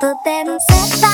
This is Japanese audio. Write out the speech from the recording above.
とでもセット